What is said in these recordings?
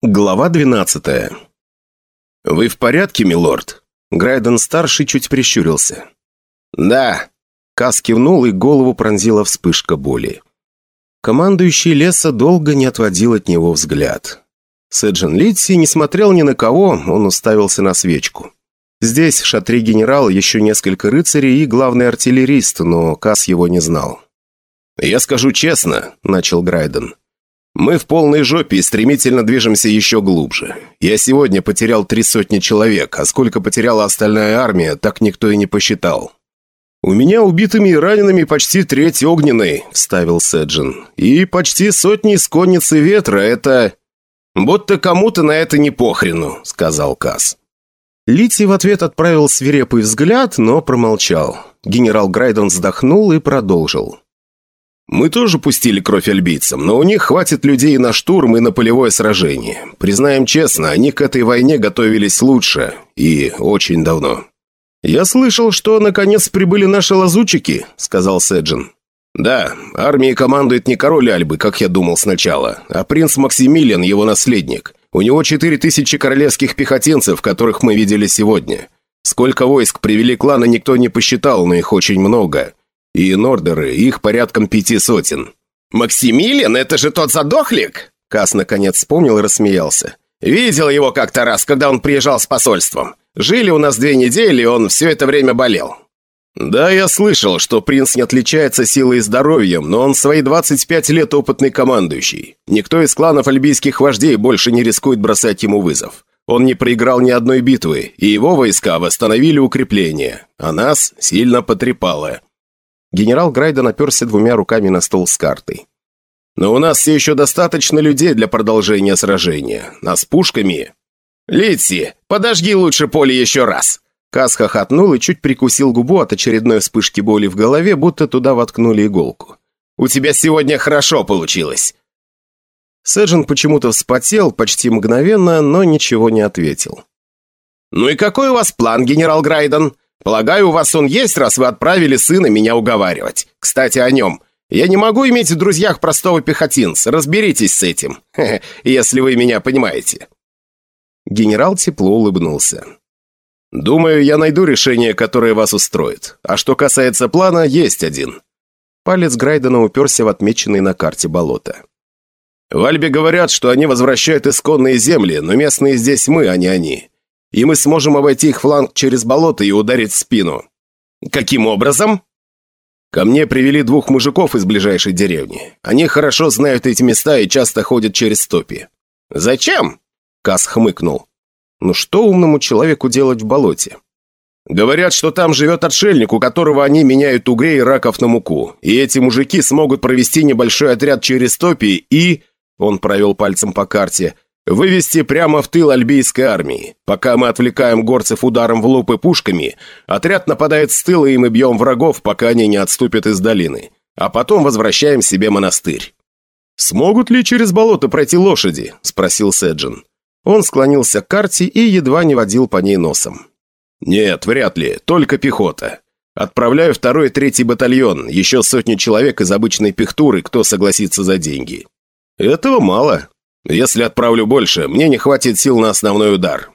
Глава 12 «Вы в порядке, милорд?» Грайден-старший чуть прищурился. «Да». Кас кивнул, и голову пронзила вспышка боли. Командующий леса долго не отводил от него взгляд. Сэджин Литси не смотрел ни на кого, он уставился на свечку. Здесь, в шатре генерал, еще несколько рыцарей и главный артиллерист, но Кас его не знал. «Я скажу честно», — начал Грайден, — мы в полной жопе и стремительно движемся еще глубже. Я сегодня потерял три сотни человек, а сколько потеряла остальная армия, так никто и не посчитал. «У меня убитыми и ранеными почти треть огненной», — вставил Сэджин. «И почти сотни из конницы ветра, это...» «Будто кому-то на это не похрену», — сказал Касс. Лити в ответ отправил свирепый взгляд, но промолчал. Генерал Грайден вздохнул и продолжил. Мы тоже пустили кровь альбийцам, но у них хватит людей на штурм и на полевое сражение. Признаем честно, они к этой войне готовились лучше. И очень давно. «Я слышал, что наконец прибыли наши лазутчики», — сказал Седжин. «Да, армией командует не король Альбы, как я думал сначала, а принц Максимилиан, его наследник. У него четыре тысячи королевских пехотинцев, которых мы видели сегодня. Сколько войск привели клана, никто не посчитал, но их очень много. И нордеры, их порядком пяти сотен. «Максимилиан, это же тот задохлик!» Кас наконец вспомнил и рассмеялся. «Видел его как-то раз, когда он приезжал с посольством. Жили у нас две недели, и он все это время болел». «Да, я слышал, что принц не отличается силой и здоровьем, но он свои 25 лет опытный командующий. Никто из кланов альбийских вождей больше не рискует бросать ему вызов. Он не проиграл ни одной битвы, и его войска восстановили укрепление, а нас сильно потрепало. Генерал Грайден оперся двумя руками на стол с картой. «Но у нас все еще достаточно людей для продолжения сражения. А с пушками...» «Литси, подожги лучше поле еще раз!» Кас хохотнул и чуть прикусил губу от очередной вспышки боли в голове, будто туда воткнули иголку. «У тебя сегодня хорошо получилось!» Сэджин почему-то вспотел почти мгновенно, но ничего не ответил. «Ну и какой у вас план, генерал Грайден? Полагаю, у вас он есть, раз вы отправили сына меня уговаривать. Кстати, о нем. Я не могу иметь в друзьях простого пехотинца. Разберитесь с этим, если вы меня понимаете». Генерал тепло улыбнулся. «Думаю, я найду решение, которое вас устроит. А что касается плана, есть один». Палец Грайдена уперся в отмеченный на карте болото. «В Альбе говорят, что они возвращают исконные земли, но местные здесь мы, а не они и мы сможем обойти их фланг через болото и ударить в спину». «Каким образом?» «Ко мне привели двух мужиков из ближайшей деревни. Они хорошо знают эти места и часто ходят через стопи». «Зачем?» Кас хмыкнул. «Ну что умному человеку делать в болоте?» «Говорят, что там живет отшельник, у которого они меняют угрей и раков на муку. И эти мужики смогут провести небольшой отряд через топи и...» Он провел пальцем по карте – Вывести прямо в тыл альбийской армии. Пока мы отвлекаем горцев ударом в лупы пушками, отряд нападает с тыла, и мы бьем врагов, пока они не отступят из долины. А потом возвращаем себе монастырь. «Смогут ли через болото пройти лошади?» – спросил Седжин. Он склонился к карте и едва не водил по ней носом. «Нет, вряд ли, только пехота. Отправляю второй и третий батальон, еще сотни человек из обычной пехтуры, кто согласится за деньги». «Этого мало. Если отправлю больше, мне не хватит сил на основной удар.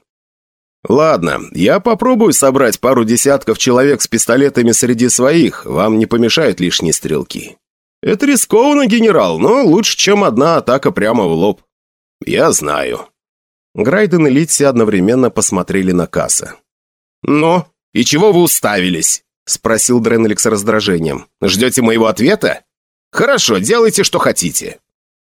Ладно, я попробую собрать пару десятков человек с пистолетами среди своих, вам не помешают лишние стрелки. Это рискованно, генерал, но лучше, чем одна атака прямо в лоб. Я знаю. Грайден и Литси одновременно посмотрели на Касса. «Ну, и чего вы уставились?» – спросил Дренелик с раздражением. «Ждете моего ответа? Хорошо, делайте, что хотите».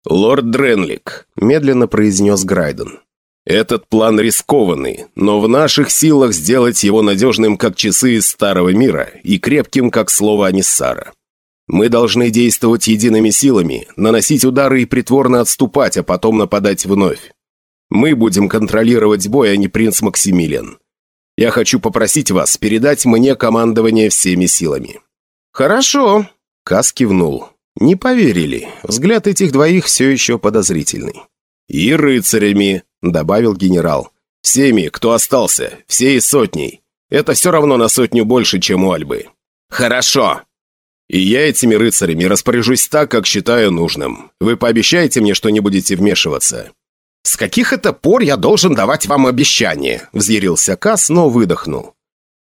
«Лорд Дренлик», – медленно произнес Грайден. «Этот план рискованный, но в наших силах сделать его надежным, как часы из Старого Мира, и крепким, как слово Аниссара. Мы должны действовать едиными силами, наносить удары и притворно отступать, а потом нападать вновь. Мы будем контролировать бой, а не принц Максимилиан. Я хочу попросить вас передать мне командование всеми силами». «Хорошо», – Кас кивнул. Не поверили. Взгляд этих двоих все еще подозрительный. «И рыцарями», — добавил генерал. «Всеми, кто остался, всей сотней. Это все равно на сотню больше, чем у Альбы». «Хорошо!» «И я этими рыцарями распоряжусь так, как считаю нужным. Вы пообещаете мне, что не будете вмешиваться?» «С каких это пор я должен давать вам обещания?» – взъярился Касс, но выдохнул.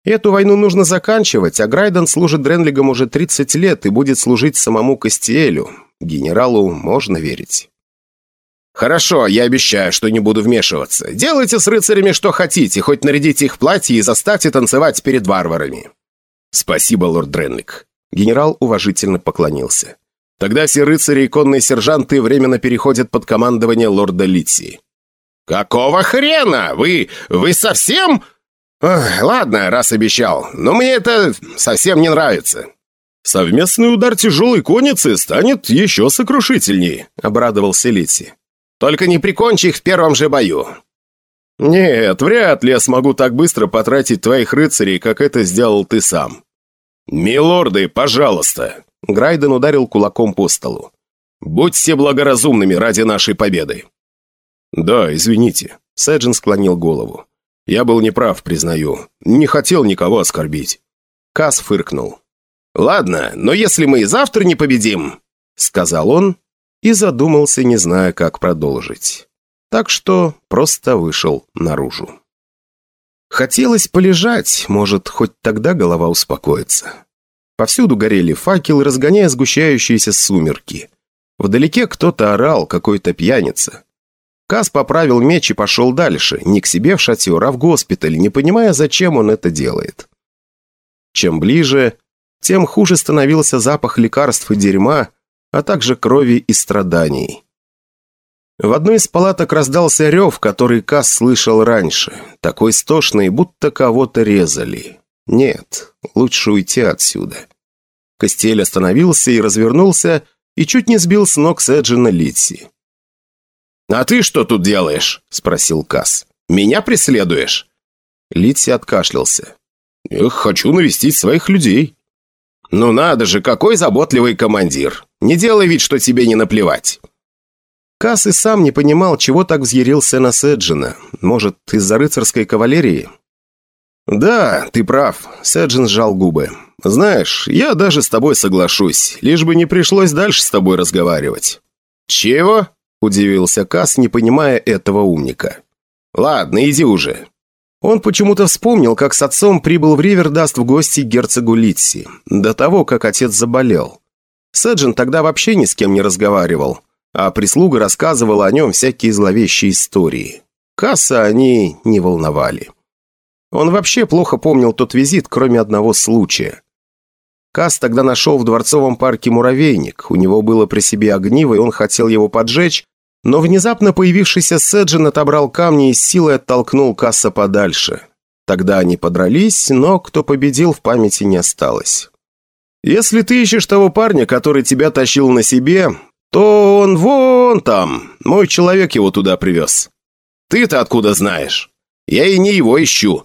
«Эту войну нужно заканчивать, а Грайден служит Дренлигам уже 30 лет и будет служить самому Кастиэлю. Генералу можно верить». «Хорошо, я обещаю, что не буду вмешиваться. Делайте с рыцарями что хотите, хоть нарядите их платье и заставьте танцевать перед варварами». «Спасибо, лорд Дренлик». Генерал уважительно поклонился. «Тогда все рыцари и конные сержанты временно переходят под командование лорда Литси». «Какого хрена? Вы... вы совсем...» Ох, «Ладно, раз обещал, но мне это совсем не нравится». «Совместный удар тяжелой конницы станет еще сокрушительнее», — обрадовался Литси. Только не прикончи их в первом же бою». «Нет, вряд ли я смогу так быстро потратить твоих рыцарей, как это сделал ты сам». «Милорды, пожалуйста!» Грайден ударил кулаком по столу. «Будьте благоразумными ради нашей победы!» «Да, извините», — Сэджин склонил голову. «Я был неправ, признаю. Не хотел никого оскорбить». Кас фыркнул. «Ладно, но если мы и завтра не победим», — сказал он и задумался, не зная, как продолжить. Так что просто вышел наружу. Хотелось полежать, может, хоть тогда голова успокоится. Повсюду горели факелы, разгоняя сгущающиеся сумерки. Вдалеке кто-то орал, какой-то пьяница. Кас поправил меч и пошел дальше, не к себе в шатер, а в госпиталь, не понимая, зачем он это делает. Чем ближе, тем хуже становился запах лекарств и дерьма, а также крови и страданий. В одной из палаток раздался рев, который Кас слышал раньше, такой стошный, будто кого-то резали. Нет, лучше уйти отсюда. Костель остановился и развернулся, и чуть не сбил с ног Сэджина Литси. «А ты что тут делаешь?» – спросил Кас. «Меня преследуешь?» Литси откашлялся. «Я хочу навестить своих людей». «Ну надо же, какой заботливый командир! Не делай вид, что тебе не наплевать!» Касс и сам не понимал, чего так взъярился на Седжина. Может, из-за рыцарской кавалерии? «Да, ты прав», — Седжин сжал губы. «Знаешь, я даже с тобой соглашусь, лишь бы не пришлось дальше с тобой разговаривать». «Чего?» — удивился Касс, не понимая этого умника. «Ладно, иди уже. Он почему-то вспомнил, как с отцом прибыл в Ривердаст в гости герцогу Литси, до того, как отец заболел. Сэджин тогда вообще ни с кем не разговаривал, а прислуга рассказывала о нем всякие зловещие истории. Касса они не волновали. Он вообще плохо помнил тот визит, кроме одного случая. Касс тогда нашел в дворцовом парке муравейник, у него было при себе огниво, и он хотел его поджечь, но внезапно появившийся Седжин отобрал камни и с силой оттолкнул Касса подальше. Тогда они подрались, но кто победил, в памяти не осталось. «Если ты ищешь того парня, который тебя тащил на себе, то он вон там. Мой человек его туда привез. Ты-то откуда знаешь? Я и не его ищу».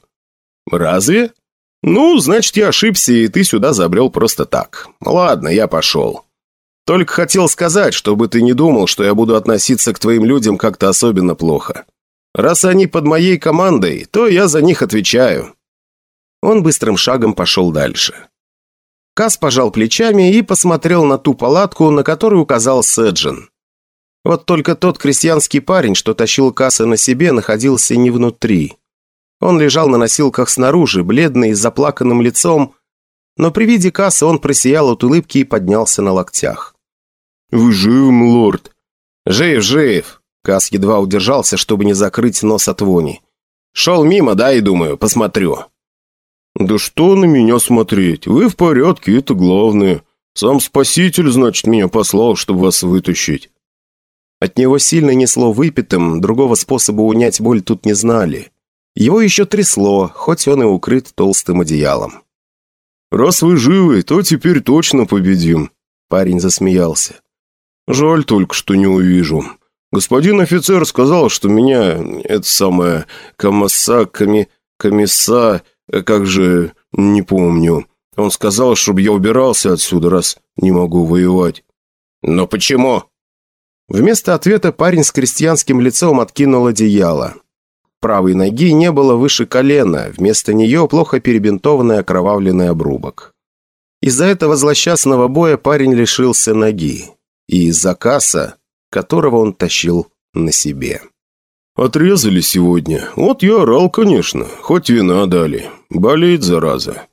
«Разве?» «Ну, значит, я ошибся, и ты сюда забрел просто так. Ладно, я пошел». Только хотел сказать, чтобы ты не думал, что я буду относиться к твоим людям как-то особенно плохо. Раз они под моей командой, то я за них отвечаю». Он быстрым шагом пошел дальше. Кас пожал плечами и посмотрел на ту палатку, на которую указал Сэджин. Вот только тот крестьянский парень, что тащил Касса на себе, находился не внутри. Он лежал на носилках снаружи, бледный, с заплаканным лицом, но при виде Касса он просиял от улыбки и поднялся на локтях. «Вы живы, лорд?» «Жив, жив!» Кас едва удержался, чтобы не закрыть нос от вони. «Шел мимо, да, и думаю, посмотрю». «Да что на меня смотреть? Вы в порядке, это главное. Сам спаситель, значит, меня послал, чтобы вас вытащить». От него сильно несло выпитым, другого способа унять боль тут не знали. Его еще трясло, хоть он и укрыт толстым одеялом. «Раз вы живы, то теперь точно победим», – парень засмеялся. Жаль только, что не увижу. Господин офицер сказал, что меня, это самое, комисса, коми, комисса, как же, не помню. Он сказал, чтобы я убирался отсюда, раз не могу воевать. Но почему? Вместо ответа парень с крестьянским лицом откинул одеяло. Правой ноги не было выше колена, вместо нее плохо перебинтованный окровавленный обрубок. Из-за этого злосчастного боя парень лишился ноги и из-за которого он тащил на себе. «Отрезали сегодня. Вот я орал, конечно. Хоть вина дали. Болеет, зараза.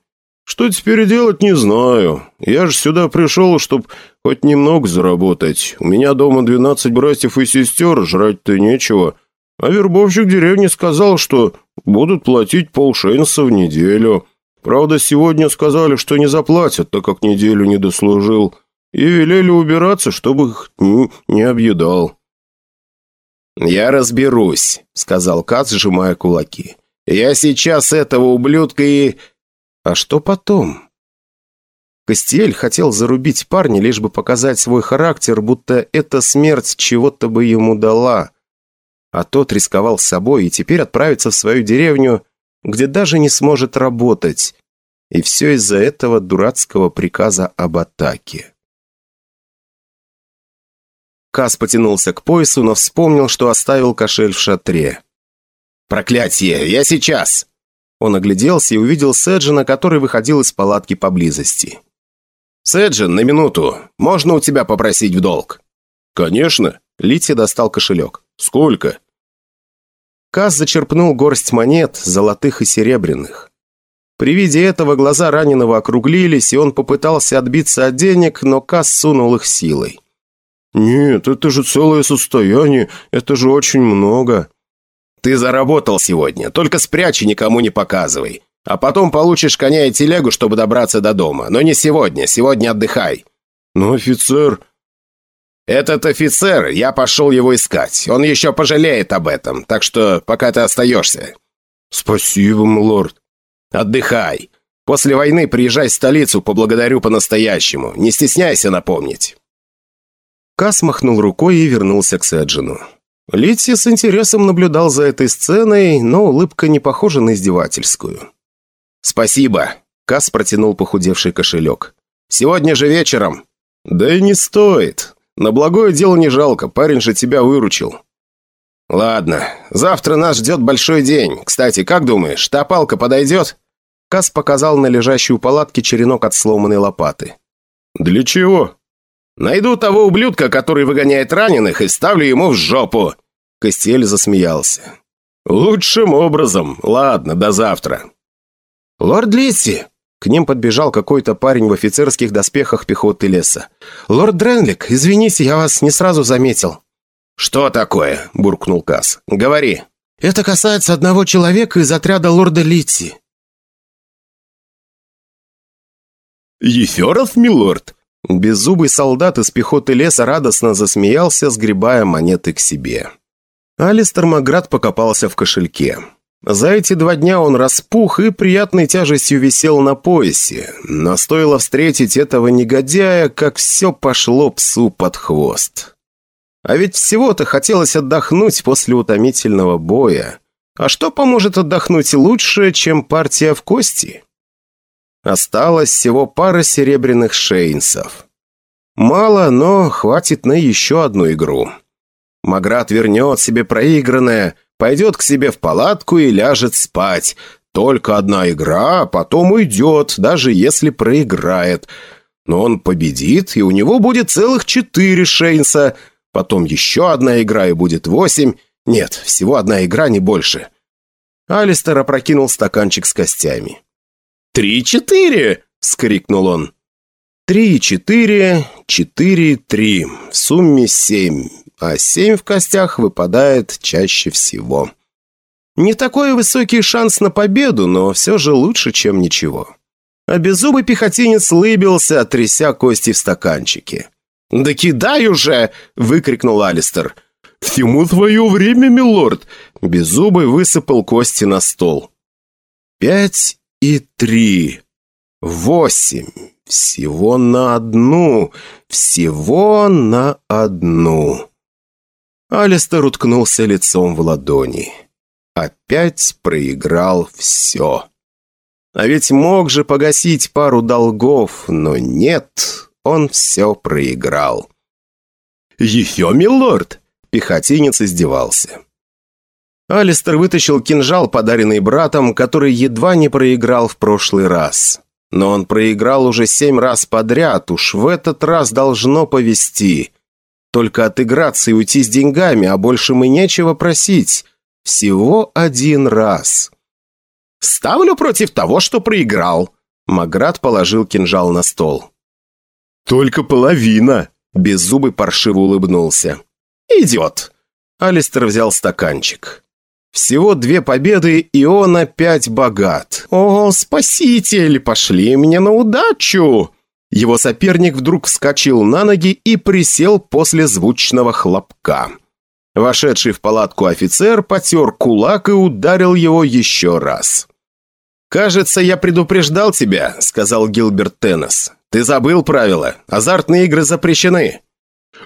Что теперь делать, не знаю. Я же сюда пришел, чтобы хоть немного заработать. У меня дома двенадцать братьев и сестер, жрать-то нечего. А вербовщик деревни сказал, что будут платить полшейнса в неделю. Правда, сегодня сказали, что не заплатят, так как неделю не дослужил. И велели убираться, чтобы их не объедал». «Я разберусь», — сказал Кац, сжимая кулаки. «Я сейчас этого ублюдка и...» «А что потом?» Костель хотел зарубить парня, лишь бы показать свой характер, будто эта смерть чего-то бы ему дала. А тот рисковал собой и теперь отправится в свою деревню, где даже не сможет работать. И все из-за этого дурацкого приказа об атаке. Кас потянулся к поясу, но вспомнил, что оставил кошель в шатре. «Проклятие! Я сейчас!» Он огляделся и увидел Сэджина, который выходил из палатки поблизости. «Сэджин, на минуту. Можно у тебя попросить в долг?» «Конечно». Лити достал кошелек. «Сколько?» Кас зачерпнул горсть монет, золотых и серебряных. При виде этого глаза раненого округлились, и он попытался отбиться от денег, но Кас сунул их силой. «Нет, это же целое состояние, это же очень много». «Ты заработал сегодня, только спрячь и никому не показывай. А потом получишь коня и телегу, чтобы добраться до дома. Но не сегодня, сегодня отдыхай». «Но офицер...» «Этот офицер, я пошел его искать. Он еще пожалеет об этом, так что пока ты остаешься». «Спасибо, млорд». «Отдыхай. После войны приезжай в столицу, поблагодарю по-настоящему. Не стесняйся напомнить». Кас махнул рукой и вернулся к Сэджину. Литси с интересом наблюдал за этой сценой, но улыбка не похожа на издевательскую. «Спасибо», — Кас протянул похудевший кошелек. «Сегодня же вечером». «Да и не стоит. На благое дело не жалко, парень же тебя выручил». «Ладно, завтра нас ждет большой день. Кстати, как думаешь, та палка подойдет?» Кас показал на лежащую палатке черенок от сломанной лопаты. «Для чего?» Найду того ублюдка, который выгоняет раненых, и ставлю ему в жопу!» Костель засмеялся. «Лучшим образом. Ладно, до завтра». «Лорд Лисси!» К ним подбежал какой-то парень в офицерских доспехах пехоты леса. «Лорд Дренлик, извините, я вас не сразу заметил». «Что такое?» – буркнул Касс. «Говори». «Это касается одного человека из отряда лорда Литси». «Еферов, милорд?» Беззубый солдат из пехоты леса радостно засмеялся, сгребая монеты к себе. Алистер Маград покопался в кошельке. За эти два дня он распух и приятной тяжестью висел на поясе, но стоило встретить этого негодяя, как все пошло псу под хвост. А ведь всего-то хотелось отдохнуть после утомительного боя. А что поможет отдохнуть лучше, чем партия в кости? Осталось всего пара серебряных шейнсов. Мало, но хватит на еще одну игру. Маград вернет себе проигранное, пойдет к себе в палатку и ляжет спать. Только одна игра, а потом уйдет, даже если проиграет. Но он победит, и у него будет целых четыре шейнса. Потом еще одна игра, и будет восемь. Нет, всего одна игра, не больше. Алистер опрокинул стаканчик с костями. «Три-четыре!» — скрикнул он. «Три, четыре, четыре, три. В сумме семь. А семь в костях выпадает чаще всего. Не такой высокий шанс на победу, но все же лучше, чем ничего». А беззубый пехотинец лыбился, тряся кости в стаканчике. «Да кидай уже!» — выкрикнул Алистер. «Всему твое время, милорд!» Беззубый высыпал кости на стол. «Пять и три. Восемь. Всего на одну. Всего на одну. Алистер уткнулся лицом в ладони. Опять проиграл все. А ведь мог же погасить пару долгов, но нет, он все проиграл. «Еще, милорд!» — пехотинец издевался. Алистер вытащил кинжал, подаренный братом, который едва не проиграл в прошлый раз. Но он проиграл уже семь раз подряд, уж в этот раз должно повести. Только отыграться и уйти с деньгами, а больше мы нечего просить. Всего один раз. «Ставлю против того, что проиграл». Маград положил кинжал на стол. «Только половина», — Беззубый паршиво улыбнулся. «Идет». Алистер взял стаканчик. Всего две победы, и он опять богат. «О, спаситель, пошли мне на удачу!» Его соперник вдруг вскочил на ноги и присел после звучного хлопка. Вошедший в палатку офицер потер кулак и ударил его еще раз. «Кажется, я предупреждал тебя», — сказал Гилберт Теннес. «Ты забыл правила. Азартные игры запрещены».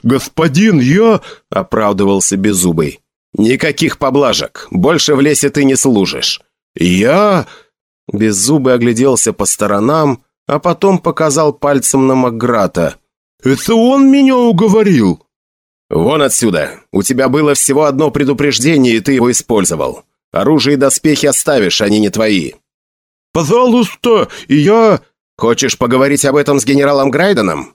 «Господин, я...» — оправдывался Беззубый. «Никаких поблажек. Больше в лесе ты не служишь». «Я...» Беззубый огляделся по сторонам, а потом показал пальцем на Макграта. «Это он меня уговорил!» «Вон отсюда! У тебя было всего одно предупреждение, и ты его использовал. Оружие и доспехи оставишь, они не твои». «Пожалуйста, я...» «Хочешь поговорить об этом с генералом Грайденом?»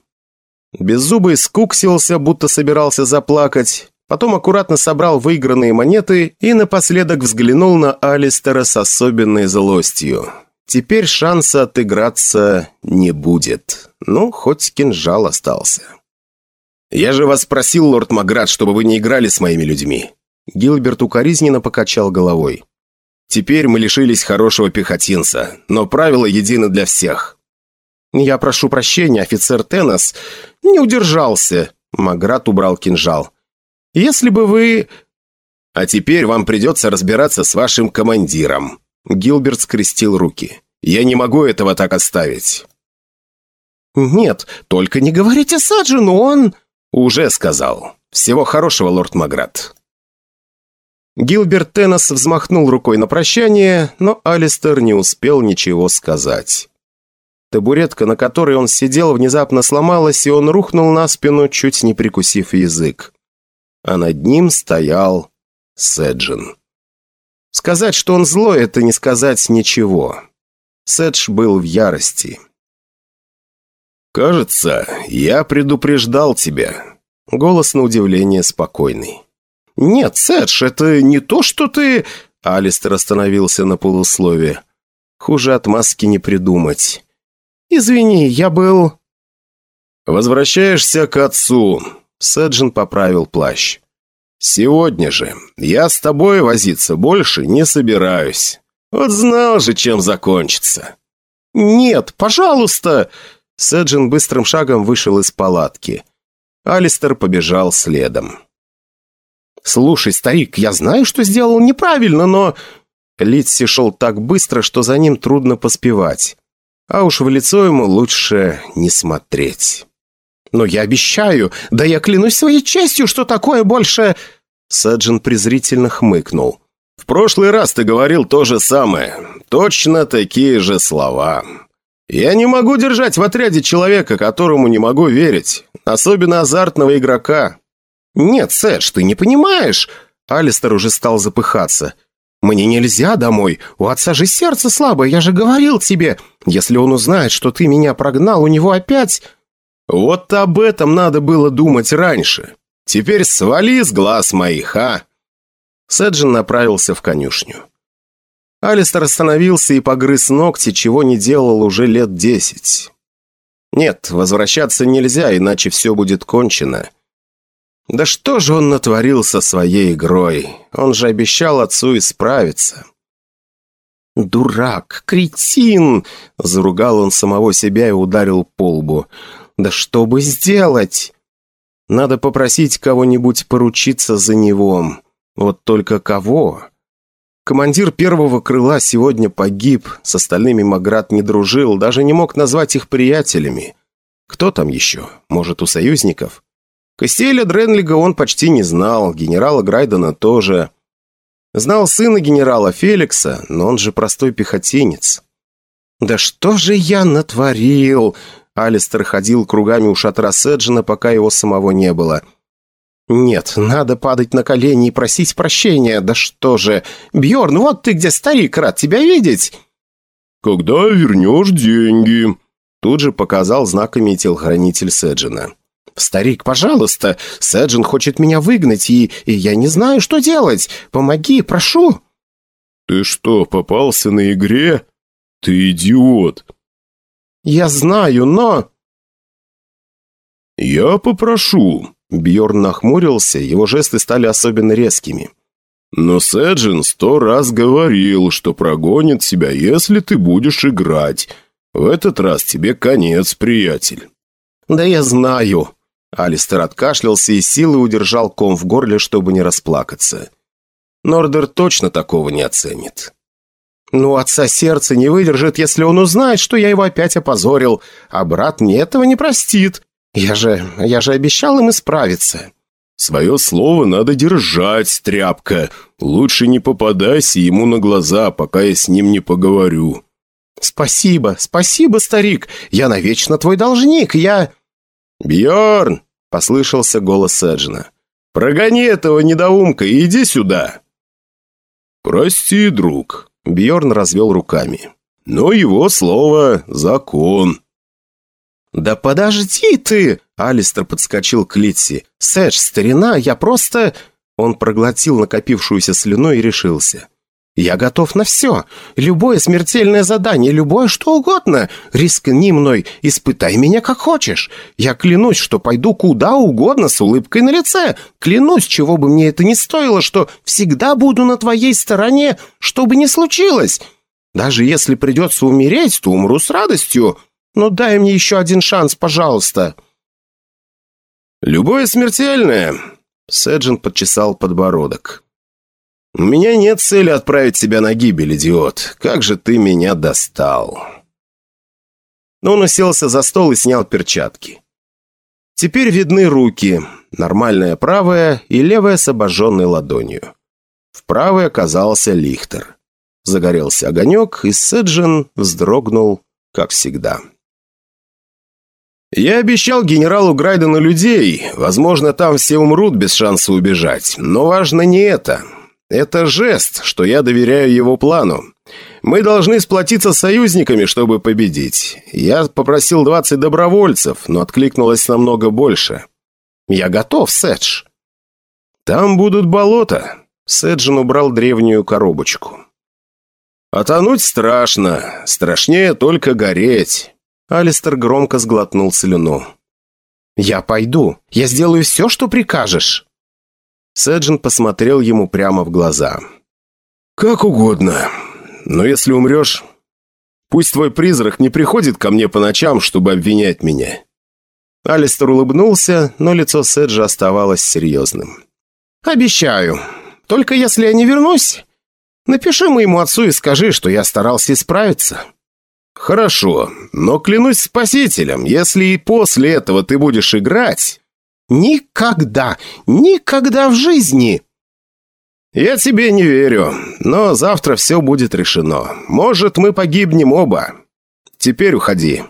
Беззубый скуксился, будто собирался заплакать, потом аккуратно собрал выигранные монеты и напоследок взглянул на Алистера с особенной злостью. Теперь шанса отыграться не будет. Ну, хоть кинжал остался. «Я же вас просил, лорд Маград, чтобы вы не играли с моими людьми». Гилберт укоризненно покачал головой. «Теперь мы лишились хорошего пехотинца, но правила едины для всех». «Я прошу прощения, офицер Теннес. Не удержался». Маград убрал кинжал. «Если бы вы...» «А теперь вам придется разбираться с вашим командиром», Гилберт скрестил руки. «Я не могу этого так оставить». «Нет, только не говорите Саджину, он...» «Уже сказал. Всего хорошего, лорд Маград». Гилберт Теннес взмахнул рукой на прощание, но Алистер не успел ничего сказать. Табуретка, на которой он сидел, внезапно сломалась, и он рухнул на спину, чуть не прикусив язык. А над ним стоял Седжин. Сказать, что он злой, это не сказать ничего. Сэдж был в ярости. «Кажется, я предупреждал тебя». Голос на удивление спокойный. «Нет, Сэдж, это не то, что ты...» Алистер остановился на полуслове. «Хуже отмазки не придумать». «Извини, я был...» «Возвращаешься к отцу», — Сэджин поправил плащ. «Сегодня же. Я с тобой возиться больше не собираюсь. Вот знал же, чем закончится». «Нет, пожалуйста!» Сэджин быстрым шагом вышел из палатки. Алистер побежал следом. «Слушай, старик, я знаю, что сделал неправильно, но...» Литси шел так быстро, что за ним трудно поспевать. А уж в лицо ему лучше не смотреть. «Но я обещаю, да я клянусь своей честью, что такое больше...» Саджин презрительно хмыкнул. «В прошлый раз ты говорил то же самое. Точно такие же слова. Я не могу держать в отряде человека, которому не могу верить. Особенно азартного игрока». «Нет, Сэдж, ты не понимаешь...» Алистер уже стал запыхаться. «Мне нельзя домой. У отца же сердце слабое, я же говорил тебе. Если он узнает, что ты меня прогнал, у него опять...» Вот об этом надо было думать раньше. Теперь свали с глаз моих, а!» Сэджин направился в конюшню. Алистер остановился и погрыз ногти, чего не делал уже лет десять. Нет, возвращаться нельзя, иначе все будет кончено. Да что же он натворил со своей игрой? Он же обещал отцу исправиться. «Дурак! Кретин!» – заругал он самого себя и ударил по лбу. Да что бы сделать? Надо попросить кого-нибудь поручиться за него. Вот только кого? Командир первого крыла сегодня погиб, с остальными Маград не дружил, даже не мог назвать их приятелями. Кто там еще? Может, у союзников? Костеля Дренлига он почти не знал, генерала Грайдена тоже. Знал сына генерала Феликса, но он же простой пехотинец. «Да что же я натворил?» Алистер ходил кругами у шатра Седжина, пока его самого не было. «Нет, надо падать на колени и просить прощения. Да что же! Бьорн, вот ты где, старик, рад тебя видеть!» «Когда вернешь деньги?» Тут же показал знаками телохранитель Седжина. «Старик, пожалуйста, Сэджин хочет меня выгнать, и, и я не знаю, что делать. Помоги, прошу!» «Ты что, попался на игре? Ты идиот!» «Я знаю, но...» «Я попрошу». Бьорн нахмурился, его жесты стали особенно резкими. «Но Сэджин сто раз говорил, что прогонит себя, если ты будешь играть. В этот раз тебе конец, приятель». «Да я знаю». Алистер откашлялся и силой удержал ком в горле, чтобы не расплакаться. Нордер точно такого не оценит. «Ну, отца сердце не выдержит, если он узнает, что я его опять опозорил, а брат мне этого не простит. Я же... я же обещал им исправиться». «Свое слово надо держать, тряпка. Лучше не попадайся ему на глаза, пока я с ним не поговорю». «Спасибо, спасибо, старик. Я навечно твой должник, я...» Бьорн! послышался голос Эджина. «Прогони этого недоумка и иди сюда!» «Прости, друг», — Бьорн развел руками. «Но его слово — закон». «Да подожди ты!» — Алистер подскочил к Литси. «Сэдж, старина, я просто...» Он проглотил накопившуюся слюну и решился. «Я готов на все. Любое смертельное задание, любое что угодно. Рискни мной, испытай меня как хочешь. Я клянусь, что пойду куда угодно с улыбкой на лице. Клянусь, чего бы мне это ни стоило, что всегда буду на твоей стороне, что бы ни случилось. Даже если придется умереть, то умру с радостью. Но дай мне еще один шанс, пожалуйста». «Любое смертельное...» Сэджин подчесал подбородок. «У меня нет цели отправить тебя на гибель, идиот. Как же ты меня достал!» Он уселся за стол и снял перчатки. Теперь видны руки, нормальная правая и левая с обожженной ладонью. В правой оказался Лихтер. Загорелся огонек, и Сэджин вздрогнул, как всегда. «Я обещал генералу Грайдену людей. Возможно, там все умрут без шанса убежать. Но важно не это. Это жест, что я доверяю его плану. Мы должны сплотиться с союзниками, чтобы победить. Я попросил 20 добровольцев, но откликнулось намного больше. Я готов, Сэдж. Там будут болота. Сэджин убрал древнюю коробочку. А страшно. Страшнее только гореть. Алистер громко сглотнул слюну. «Я пойду. Я сделаю все, что прикажешь». Сэджин посмотрел ему прямо в глаза. «Как угодно. Но если умрешь, пусть твой призрак не приходит ко мне по ночам, чтобы обвинять меня». Алистер улыбнулся, но лицо Сэджа оставалось серьезным. «Обещаю. Только если я не вернусь, напиши моему отцу и скажи, что я старался исправиться». «Хорошо, но клянусь спасителем, если и после этого ты будешь играть, Никогда, никогда в жизни!» «Я тебе не верю, но завтра все будет решено. Может, мы погибнем оба. Теперь уходи».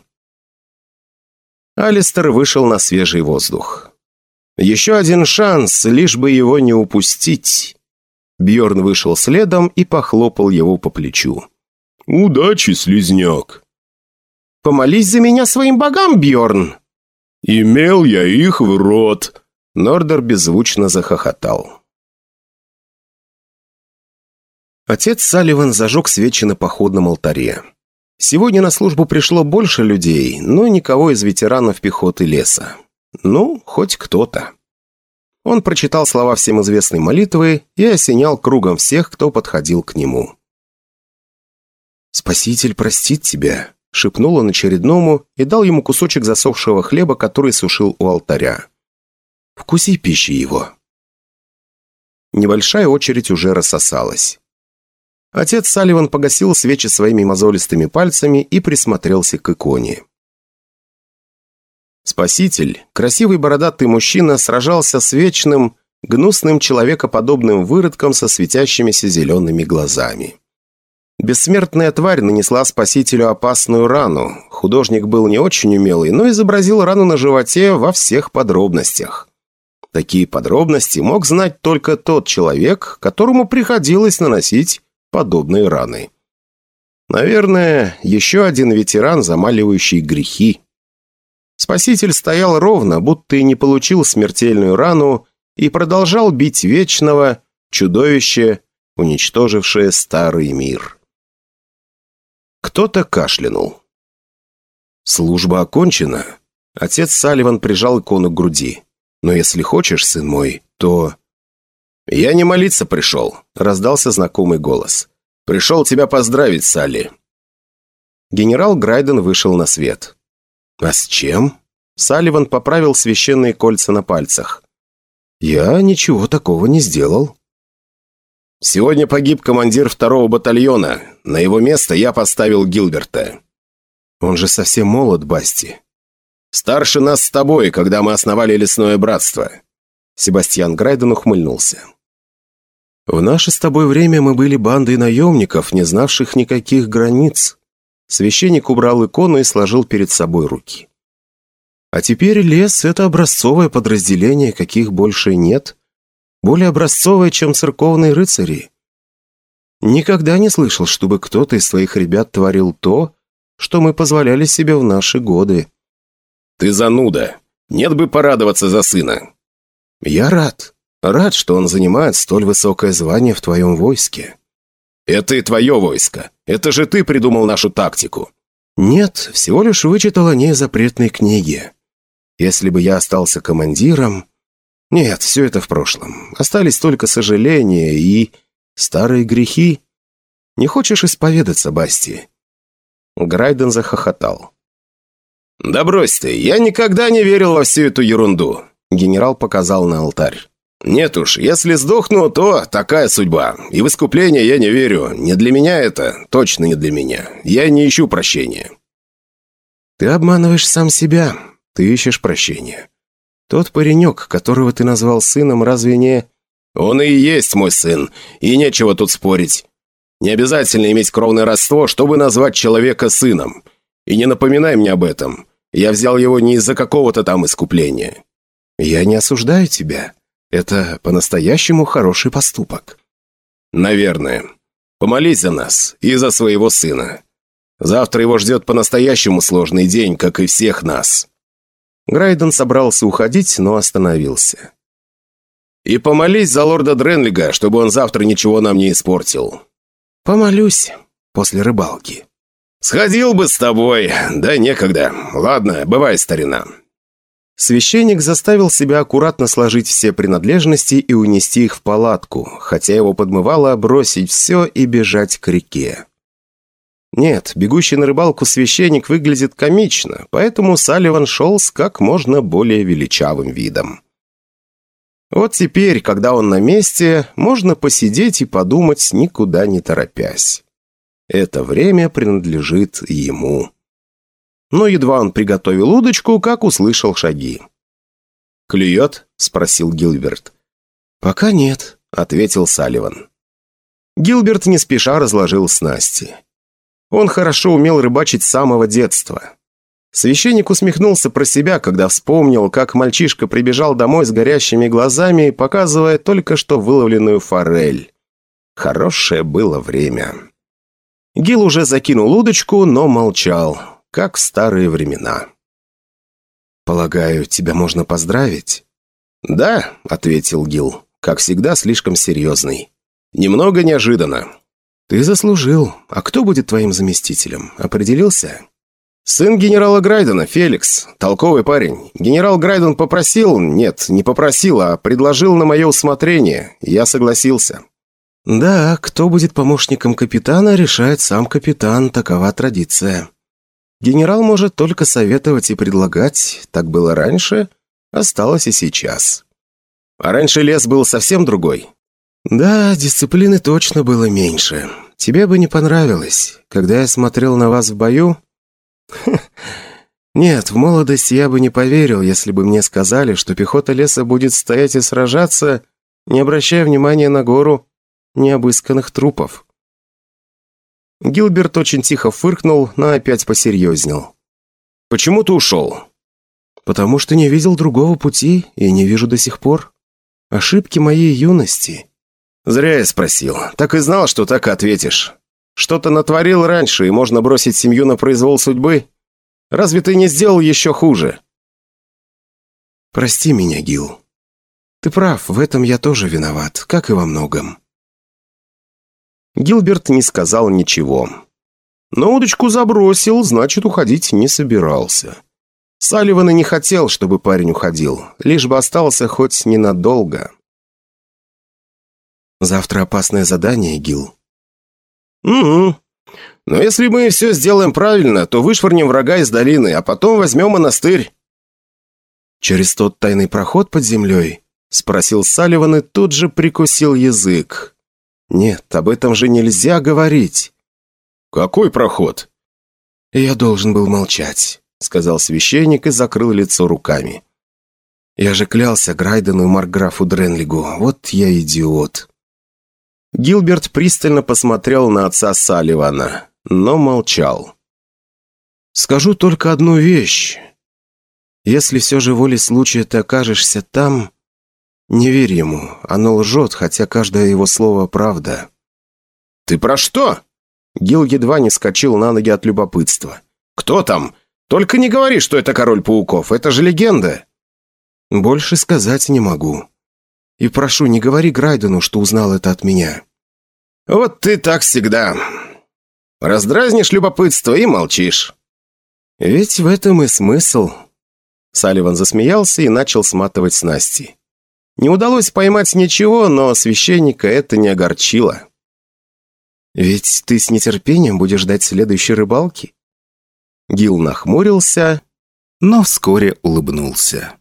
Алистер вышел на свежий воздух. Еще один шанс, лишь бы его не упустить. Бьорн вышел следом и похлопал его по плечу. «Удачи, слизняк!» «Помолись за меня своим богам, Бьорн!» «Имел я их в рот!» Нордер беззвучно захохотал. Отец Салливан зажег свечи на походном алтаре. Сегодня на службу пришло больше людей, но никого из ветеранов пехоты леса. Ну, хоть кто-то. Он прочитал слова всем известной молитвы и осенял кругом всех, кто подходил к нему. «Спаситель простит тебя», шепнул он очередному и дал ему кусочек засохшего хлеба, который сушил у алтаря. «Вкуси пищи его». Небольшая очередь уже рассосалась. Отец Салливан погасил свечи своими мозолистыми пальцами и присмотрелся к иконе. Спаситель, красивый бородатый мужчина, сражался с вечным, гнусным человекоподобным выродком со светящимися зелеными глазами. Бессмертная тварь нанесла спасителю опасную рану. Художник был не очень умелый, но изобразил рану на животе во всех подробностях. Такие подробности мог знать только тот человек, которому приходилось наносить подобные раны. Наверное, еще один ветеран, замаливающий грехи. Спаситель стоял ровно, будто и не получил смертельную рану, и продолжал бить вечного, чудовище, уничтожившее старый мир. Кто-то кашлянул. «Служба окончена». Отец Салливан прижал икону к груди. «Но если хочешь, сын мой, то...» «Я не молиться пришел», — раздался знакомый голос. «Пришел тебя поздравить, Салли». Генерал Грайден вышел на свет. «А с чем?» Салливан поправил священные кольца на пальцах. «Я ничего такого не сделал». «Сегодня погиб командир второго батальона. На его место я поставил Гилберта». «Он же совсем молод, Басти». «Старше нас с тобой, когда мы основали лесное братство». Себастьян Грайден ухмыльнулся. «В наше с тобой время мы были бандой наемников, не знавших никаких границ». Священник убрал икону и сложил перед собой руки. А теперь лес – это образцовое подразделение, каких больше нет. Более образцовое, чем церковные рыцари. Никогда не слышал, чтобы кто-то из твоих ребят творил то, что мы позволяли себе в наши годы. Ты зануда. Нет бы порадоваться за сына. Я рад. Рад, что он занимает столь высокое звание в твоем войске. Это и твое войско. Это же ты придумал нашу тактику. Нет, всего лишь вычитал о ней запретной книге. Если бы я остался командиром... Нет, все это в прошлом. Остались только сожаления и... старые грехи. Не хочешь исповедаться, Басти?» Грайден захохотал. «Да брось ты, я никогда не верил во всю эту ерунду», — генерал показал на алтарь. «Нет уж, если сдохну, то такая судьба. И в искупление я не верю. Не для меня это, точно не для меня. Я не ищу прощения». «Ты обманываешь сам себя. Ты ищешь прощения. Тот паренек, которого ты назвал сыном, разве не...» «Он и есть мой сын, и нечего тут спорить. Не обязательно иметь кровное родство, чтобы назвать человека сыном. И не напоминай мне об этом. Я взял его не из-за какого-то там искупления». «Я не осуждаю тебя. Это по-настоящему хороший поступок». «Наверное. Помолись за нас и за своего сына. Завтра его ждет по-настоящему сложный день, как и всех нас». Грайден собрался уходить, но остановился. «И помолись за лорда Дренлига, чтобы он завтра ничего нам не испортил». «Помолюсь после рыбалки». «Сходил бы с тобой, да некогда. Ладно, бывай, старина». Священник заставил себя аккуратно сложить все принадлежности и унести их в палатку, хотя его подмывало бросить все и бежать к реке. Нет, бегущий на рыбалку священник выглядит комично, поэтому Салливан шел с как можно более величавым видом. Вот теперь, когда он на месте, можно посидеть и подумать, никуда не торопясь. Это время принадлежит ему. Но едва он приготовил удочку, как услышал шаги. «Клюет?» – спросил Гилберт. «Пока нет», – ответил Салливан. Гилберт не спеша разложил снасти. Он хорошо умел рыбачить с самого детства. Священник усмехнулся про себя, когда вспомнил, как мальчишка прибежал домой с горящими глазами, показывая только что выловленную форель. Хорошее было время. Гил уже закинул удочку, но молчал, как в старые времена. «Полагаю, тебя можно поздравить?» «Да», — ответил Гил, как всегда слишком серьезный. «Немного неожиданно. «Ты заслужил. А кто будет твоим заместителем? Определился?» «Сын генерала Грайдена, Феликс. Толковый парень. Генерал Грайден попросил... Нет, не попросил, а предложил на мое усмотрение. Я согласился». «Да, кто будет помощником капитана, решает сам капитан. Такова традиция. Генерал может только советовать и предлагать. Так было раньше, осталось и сейчас. А раньше лес был совсем другой. «Да, дисциплины точно было меньше. Тебе бы не понравилось. Когда я смотрел на вас в бою...» «Нет, в молодости я бы не поверил, если бы мне сказали, что пехота леса будет стоять и сражаться, не обращая внимания на гору необысканных трупов». Гилберт очень тихо фыркнул, но опять посерьезнел. «Почему ты ушел?» «Потому что не видел другого пути и не вижу до сих пор. Ошибки моей юности». «Зря я спросил. Так и знал, что так ответишь. Что-то натворил раньше, и можно бросить семью на произвол судьбы? Разве ты не сделал еще хуже? «Прости меня, Гил. Ты прав, в этом я тоже виноват, как и во многом». Гилберт не сказал ничего. Но удочку забросил, значит, уходить не собирался. Салливан и не хотел, чтобы парень уходил, лишь бы остался хоть ненадолго. «Завтра опасное задание, Гил». «Угу. Но если мы все сделаем правильно, то вышвырнем врага из долины, а потом возьмем монастырь». «Через тот тайный проход под землей?» — спросил Салливан и тут же прикусил язык. «Нет, об этом же нельзя говорить». «Какой проход?» «Я должен был молчать», — сказал священник и закрыл лицо руками. «Я же клялся Грайдену и Маркграфу Дренлигу. Вот я идиот». Гилберт пристально посмотрел на отца Салливана, но молчал. «Скажу только одну вещь. Если все же волей случая ты окажешься там, не верь ему, оно лжет, хотя каждое его слово правда». «Ты про что?» Гил едва не скочил на ноги от любопытства. «Кто там? Только не говори, что это король пауков, это же легенда!» «Больше сказать не могу. И прошу, не говори Грайдену, что узнал это от меня». «Вот ты так всегда. Раздразнишь любопытство и молчишь». «Ведь в этом и смысл». Салливан засмеялся и начал сматывать снасти. Не удалось поймать ничего, но священника это не огорчило. «Ведь ты с нетерпением будешь ждать следующей рыбалки?» Гил нахмурился, но вскоре улыбнулся.